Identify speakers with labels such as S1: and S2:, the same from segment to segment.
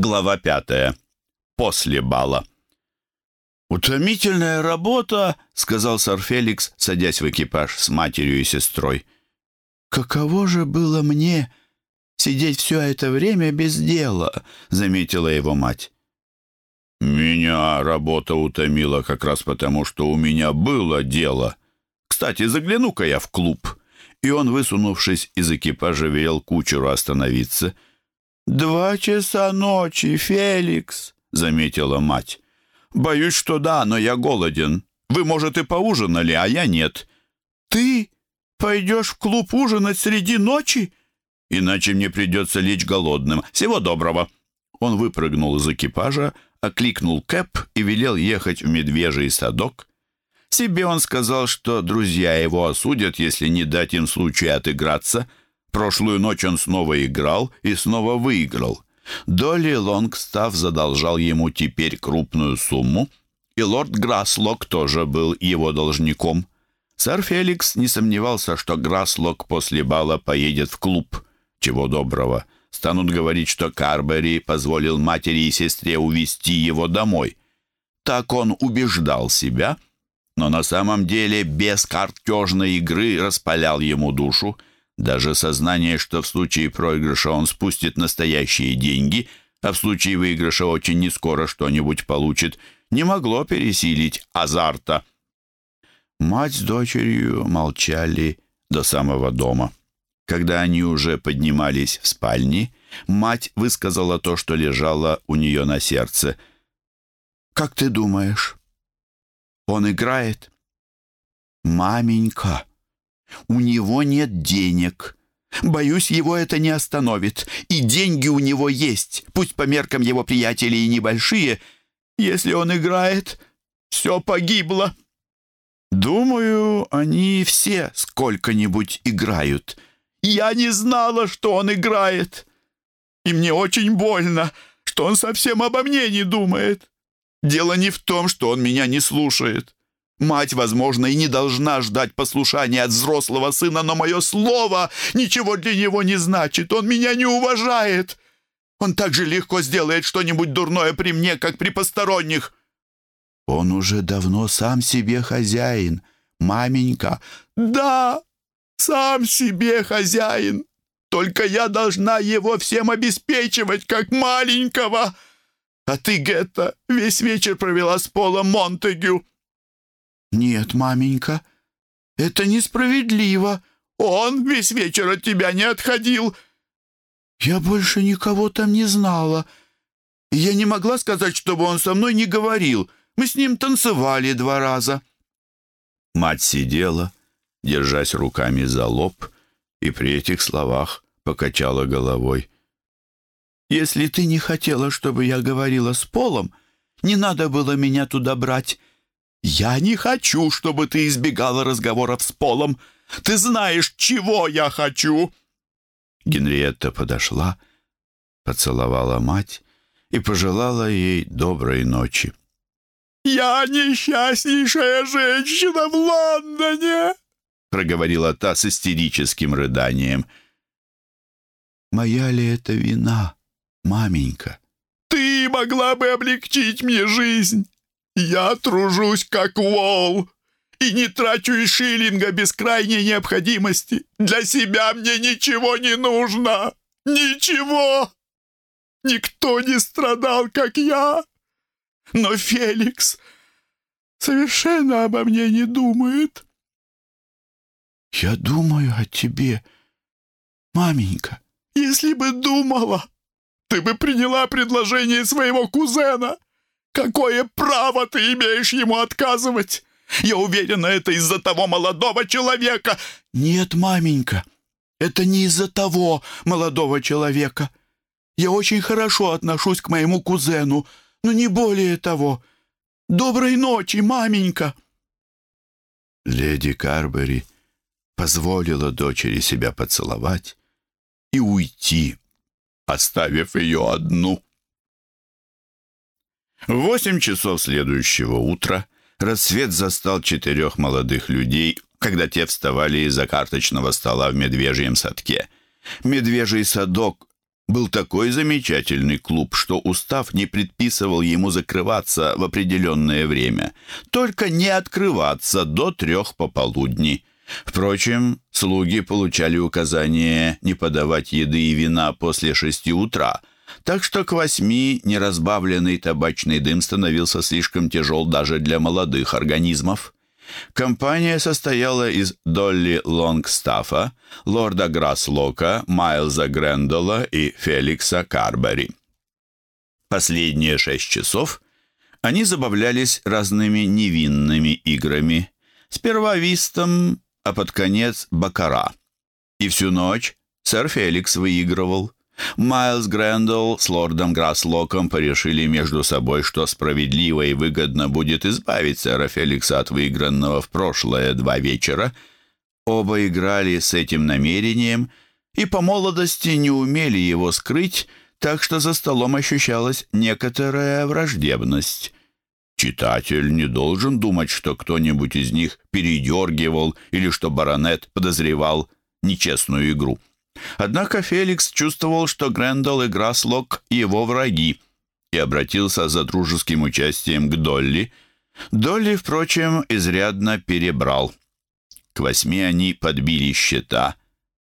S1: Глава пятая. После бала. «Утомительная работа», — сказал сэр Феликс, садясь в экипаж с матерью и сестрой. «Каково же было мне сидеть все это время без дела», — заметила его мать. «Меня работа утомила как раз потому, что у меня было дело. Кстати, загляну-ка я в клуб». И он, высунувшись из экипажа, велел кучеру остановиться. «Два часа ночи, Феликс», — заметила мать. «Боюсь, что да, но я голоден. Вы, может, и поужинали, а я нет». «Ты пойдешь в клуб ужинать среди ночи?» «Иначе мне придется лечь голодным. Всего доброго». Он выпрыгнул из экипажа, окликнул Кэп и велел ехать в медвежий садок. Себе он сказал, что друзья его осудят, если не дать им случая отыграться. Прошлую ночь он снова играл и снова выиграл. Долли Лонгстав задолжал ему теперь крупную сумму, и лорд Граслок тоже был его должником. Сэр Феликс не сомневался, что Граслок после бала поедет в клуб. Чего доброго — станут говорить, что Карбери позволил матери и сестре увезти его домой. Так он убеждал себя, но на самом деле без картежной игры распалял ему душу. Даже сознание, что в случае проигрыша он спустит настоящие деньги, а в случае выигрыша очень нескоро что-нибудь получит, не могло пересилить азарта. Мать с дочерью молчали до самого дома. Когда они уже поднимались в спальне, мать высказала то, что лежало у нее на сердце. «Как ты думаешь, он играет?» «Маменька, у него нет денег. Боюсь, его это не остановит. И деньги у него есть, пусть по меркам его приятелей и небольшие. Если он играет, все погибло». «Думаю, они все сколько-нибудь играют», я не знала, что он играет. И мне очень больно, что он совсем обо мне не думает. Дело не в том, что он меня не слушает. Мать, возможно, и не должна ждать послушания от взрослого сына, но мое слово ничего для него не значит. Он меня не уважает. Он так же легко сделает что-нибудь дурное при мне, как при посторонних. Он уже давно сам себе хозяин. Маменька. Да, сам себе хозяин. Только я должна его всем обеспечивать, как маленького. А ты, Гетта, весь вечер провела с Полом Монтегю». «Нет, маменька, это несправедливо. Он весь вечер от тебя не отходил». «Я больше никого там не знала. Я не могла сказать, чтобы он со мной не говорил. Мы с ним танцевали два раза». Мать сидела, держась руками за лоб, и при этих словах покачала головой. «Если ты не хотела, чтобы я говорила с Полом, не надо было меня туда брать. Я не хочу, чтобы ты избегала разговоров с Полом. Ты знаешь, чего я хочу!» Генриетта подошла, поцеловала мать и пожелала ей доброй ночи. «Я несчастнейшая женщина в Лондоне!» — проговорила та с истерическим рыданием. «Моя ли это вина, маменька?» «Ты могла бы облегчить мне жизнь. Я тружусь как вол и не трачу и шиллинга без крайней необходимости. Для себя мне ничего не нужно. Ничего. Никто не страдал, как я. Но Феликс совершенно обо мне не думает». «Я думаю о тебе, маменька». «Если бы думала, ты бы приняла предложение своего кузена. Какое право ты имеешь ему отказывать? Я уверена, это из-за того молодого человека». «Нет, маменька, это не из-за того молодого человека. Я очень хорошо отношусь к моему кузену, но не более того. Доброй ночи, маменька!» Леди Карбери позволила дочери себя поцеловать и уйти, оставив ее одну. В восемь часов следующего утра рассвет застал четырех молодых людей, когда те вставали из-за карточного стола в медвежьем садке. Медвежий садок был такой замечательный клуб, что устав не предписывал ему закрываться в определенное время, только не открываться до трех пополудни. Впрочем, слуги получали указание не подавать еды и вина после шести утра, так что к восьми неразбавленный табачный дым становился слишком тяжел даже для молодых организмов. Компания состояла из Долли Лонгстаффа, лорда Грасслока, Майлза Грендола и Феликса Карбери. Последние шесть часов они забавлялись разными невинными играми. Сперва вистом, а под конец бакара. И всю ночь сэр Феликс выигрывал. Майлз Грэндалл с лордом Грасслоком порешили между собой, что справедливо и выгодно будет избавить сэра Феликса от выигранного в прошлое два вечера. Оба играли с этим намерением и по молодости не умели его скрыть, так что за столом ощущалась некоторая враждебность. Читатель не должен думать, что кто-нибудь из них передергивал или что баронет подозревал нечестную игру. Однако Феликс чувствовал, что Грендел и Граслок — его враги, и обратился за дружеским участием к Долли. Долли, впрочем, изрядно перебрал. К восьми они подбили счета,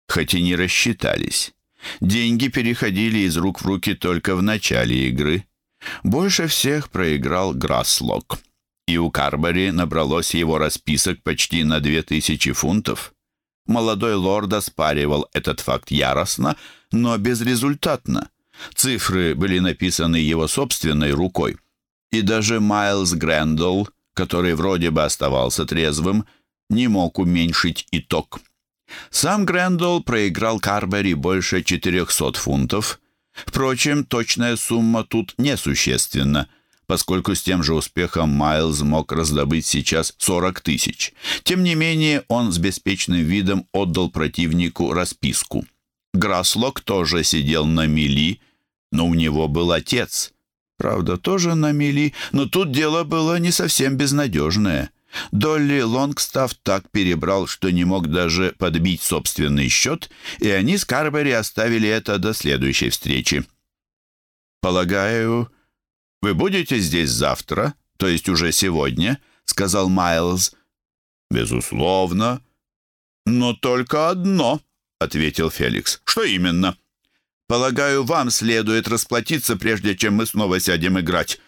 S1: хоть и не рассчитались. Деньги переходили из рук в руки только в начале игры. Больше всех проиграл Граслок, и у Карбери набралось его расписок почти на две тысячи фунтов. Молодой лорд оспаривал этот факт яростно, но безрезультатно. Цифры были написаны его собственной рукой. И даже Майлз Грэндалл, который вроде бы оставался трезвым, не мог уменьшить итог. Сам Грэндалл проиграл Карбери больше 400 фунтов. Впрочем, точная сумма тут несущественна – поскольку с тем же успехом Майлз мог раздобыть сейчас 40 тысяч. Тем не менее, он с беспечным видом отдал противнику расписку. Граслок тоже сидел на мели, но у него был отец. Правда, тоже на мели, но тут дело было не совсем безнадежное. Долли Лонгстафф так перебрал, что не мог даже подбить собственный счет, и они с Карбери оставили это до следующей встречи. «Полагаю, «Вы будете здесь завтра, то есть уже сегодня?» — сказал Майлз. «Безусловно». «Но только одно», — ответил Феликс. «Что именно?» «Полагаю, вам следует расплатиться, прежде чем мы снова сядем играть».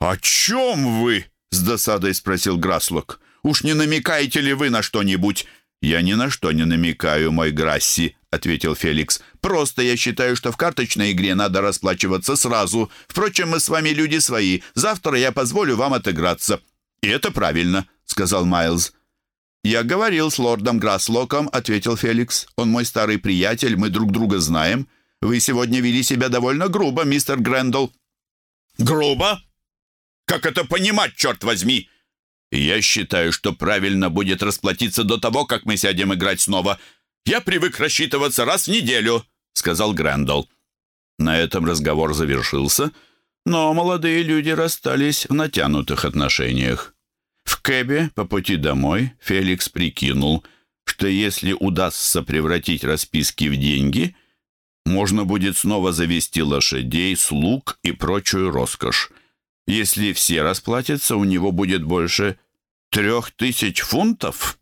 S1: «О чем вы?» — с досадой спросил Граслок. «Уж не намекаете ли вы на что-нибудь?» «Я ни на что не намекаю, мой Грасси», — ответил Феликс. «Просто я считаю, что в карточной игре надо расплачиваться сразу. Впрочем, мы с вами люди свои. Завтра я позволю вам отыграться». «И это правильно», — сказал Майлз. «Я говорил с лордом Грасслоком», — ответил Феликс. «Он мой старый приятель, мы друг друга знаем. Вы сегодня вели себя довольно грубо, мистер Грэндалл». «Грубо? Как это понимать, черт возьми?» Я считаю, что правильно будет расплатиться до того, как мы сядем играть снова. Я привык рассчитываться раз в неделю», — сказал Грэндалл. На этом разговор завершился, но молодые люди расстались в натянутых отношениях. В кэбе по пути домой Феликс прикинул, что если удастся превратить расписки в деньги, можно будет снова завести лошадей, слуг и прочую роскошь. Если все расплатятся, у него будет больше трех тысяч фунтов?